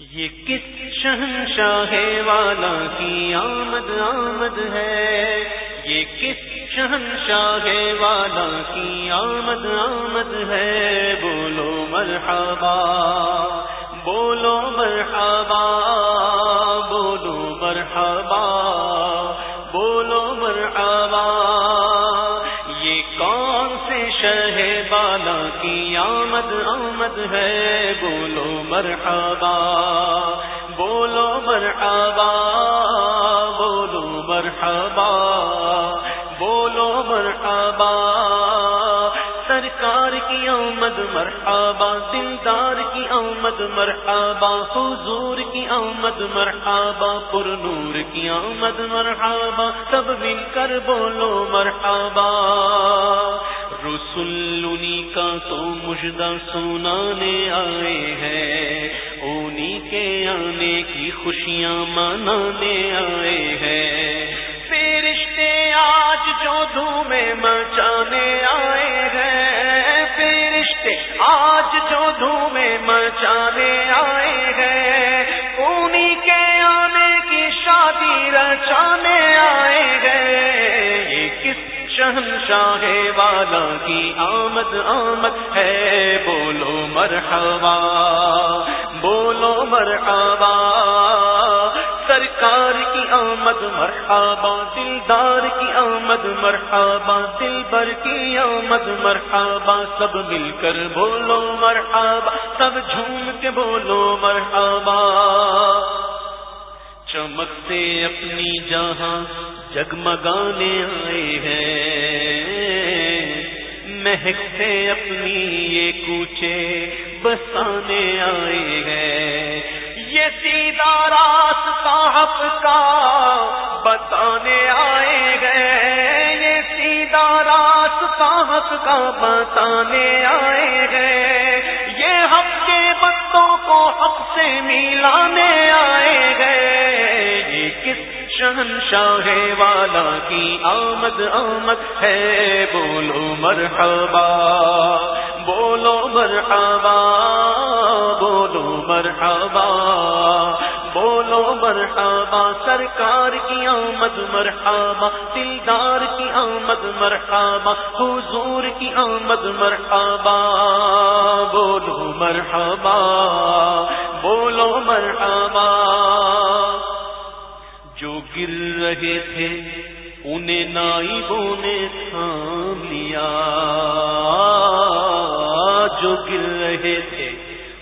یہ کس شہنشاہ والا کی آمد آمد ہے؟ یہ کس شہنشاہ والا کی آمد آمد ہے؟ بولو مرحبا بولو مرحبا آمد ہے، بولو مرحبا بولو مرحبا بولو مرحبا بولو مرحبا، سرکار کی آمد مرحبا، دلدار کی آمد مرحبا، حضور کی آمد مرحبا، پر نور کی آمد مرحبا سب مل کر بولو مرحبا، رسول کا تو مجدہ سنانے آئے ہیں۔ اونی کے آنے کی خوشیاں منانے آئے ہیں۔ فرشتے آج جو دھومے مچانے آئے ہیں۔ فرشتے آج جو دھومے مچانے شہنشاہ والا کی آمد آمد ہے، بولو مرحبا بولو مرحبا، سرکار کی آمد مرحبا، دلدار کی آمد مرحبا، دلبر کی آمد مرحبا، سب مل کر بولو مرحبا، سب جھوم کے بولو مرحبا۔ چمک سے اپنی جہاں جگمگانے آئے ہیں مہک سے اپنی یہ کوچے بسانے آئے ہیں۔ یہ سیدھا راستہ حق کا بتانے آئے گئے یہ سیدھا راستہ حق کا بتانے آئے گئے یہ حق کے بتوں کو حق سے ملانے آئے گئے یہ کس شہنشاہ والا کی آمد آمد ہے۔ بولو مرحبا بولو مرحبا بولو مرحبا بولو مرحبا، سرکار کی آمد مرحبا، دلدار کی آمد مرحبا، حضور کی آمد مرحبا۔ بولو مرحبا جو گر رہے تھے، انہیں نائبوں نے تھام لیا۔ جو گر رہے تھے،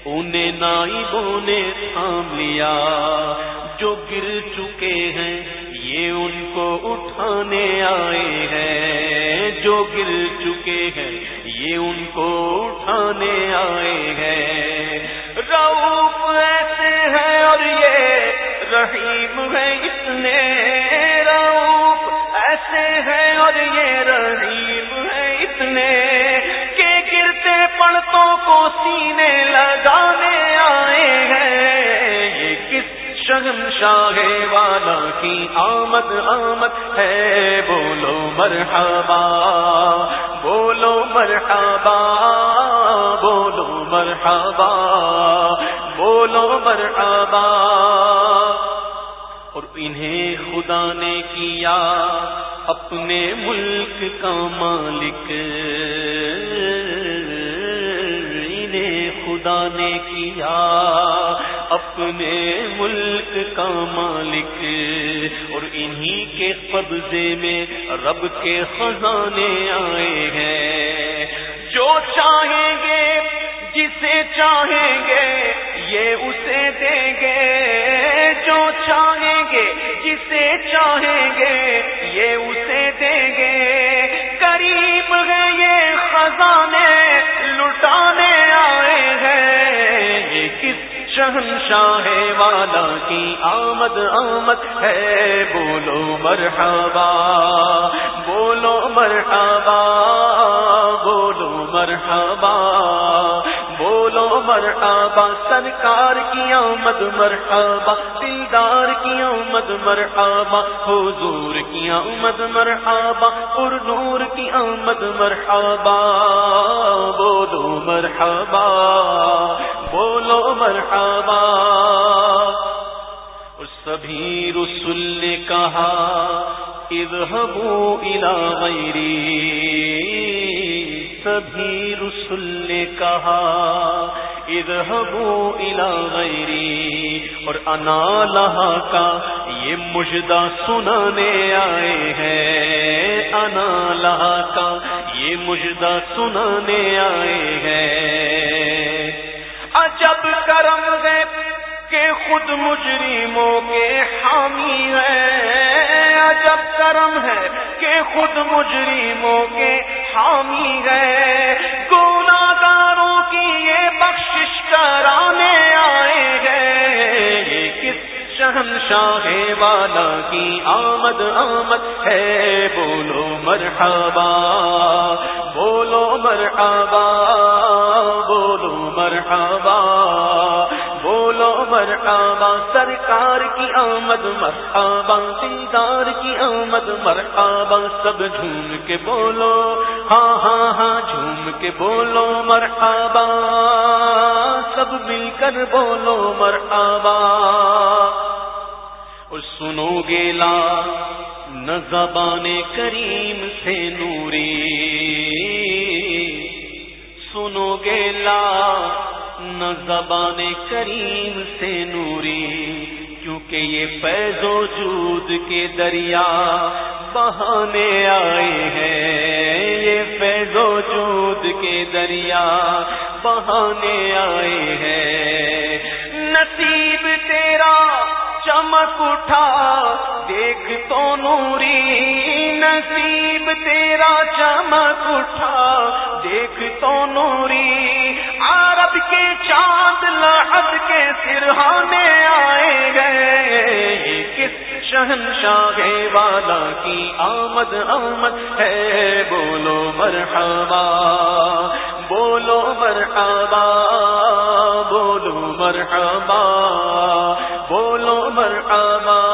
انہیں نائبوں نے تھام لیا۔ جو گر چکے ہیں، یہ ان کو اٹھانے آئے ہیں۔ جو گر چکے ہیں، یہ ان کو اٹھانے آئے ہیں۔ روپ ایسے ہیں اور یہ رحیم ہے اتنے روپ ایسے ہیں اور یہ رحیم ہے اتنے کہ گرتے پڑتوں کو سینے لگانے آئے ہیں۔ یہ کس شگن شاہ والا کی آمد آمد ہے؟ بولو مرحبا بولو مرحبا بولو مرحبا بولو مرحبا۔ اور انہیں خدا نے کیا اپنے ملک کا مالک۔ انہیں خدا نے کیا اپنے ملک کا مالک۔ اور انہی کے قبضے میں رب کے خزانے آئے ہیں۔ جو چاہیں گے، جسے چاہیں گے، یہ اسے دیں گے۔ شہنشاہ والا کی آمد آمد ہے۔ بولو مرحبا بولو مرحبا بولو مرحبا بولو مرحبا، سرکار کی آمد مرحبا دلدار کی آمد مرحبا، حضور کی آمد مرحبا پر نور کی آمد مرحبا بولو مرحبا بولو مرحبا سبھی رسول نے کہا، اذهبوا الى غیری۔ سبھی رسول نے کہا، اذهبوا الى غیری۔ اور انا لہا کا یہ مجدہ سنانے آئے ہیں۔ انا لہا کا یہ مجدہ سنانے آئے ہیں۔ عجب کرم گئے کہ خود مجرموں کے حامی ہے۔ عجب کرم ہے کہ خود مجرموں کے حامی ہے۔ گناگاروں کی یہ بخشش کرانے آئے گئے کس شہنشاہ والا کی آمد آمد ہے؟ بولو مرحبا بولو مرحبا۔ مرحبا، سرکار کی آمد مرحبا دیدار کی آمد مرحبا، سب جھوم کے بولو ہاں ہاں ہاں جھوم کے بولو مرحبا، سب مل کر بولو مرحبا۔ اور سنو گیلا نہ زبان کریم سے نوری۔ سنو گیلا نہ زبان کریم سے نوری، کیونکہ یہ فیض و جود کے دریا بہانے آئے ہیں۔ یہ فیض و جود کے دریا بہانے آئے ہیں۔ نصیب تیرا چمک اٹھا، دیکھ تو نوری۔ نصیب تیرا چمک اٹھا، دیکھ تو نوری۔ عرب کے چاند لاحد کے سرہانے آئے گئے۔ کس شہنشاہ والا کی آمد آمد ہے؟ بولو مرحبا بولو مرحبا بولو مرحبا بولو مرحبا۔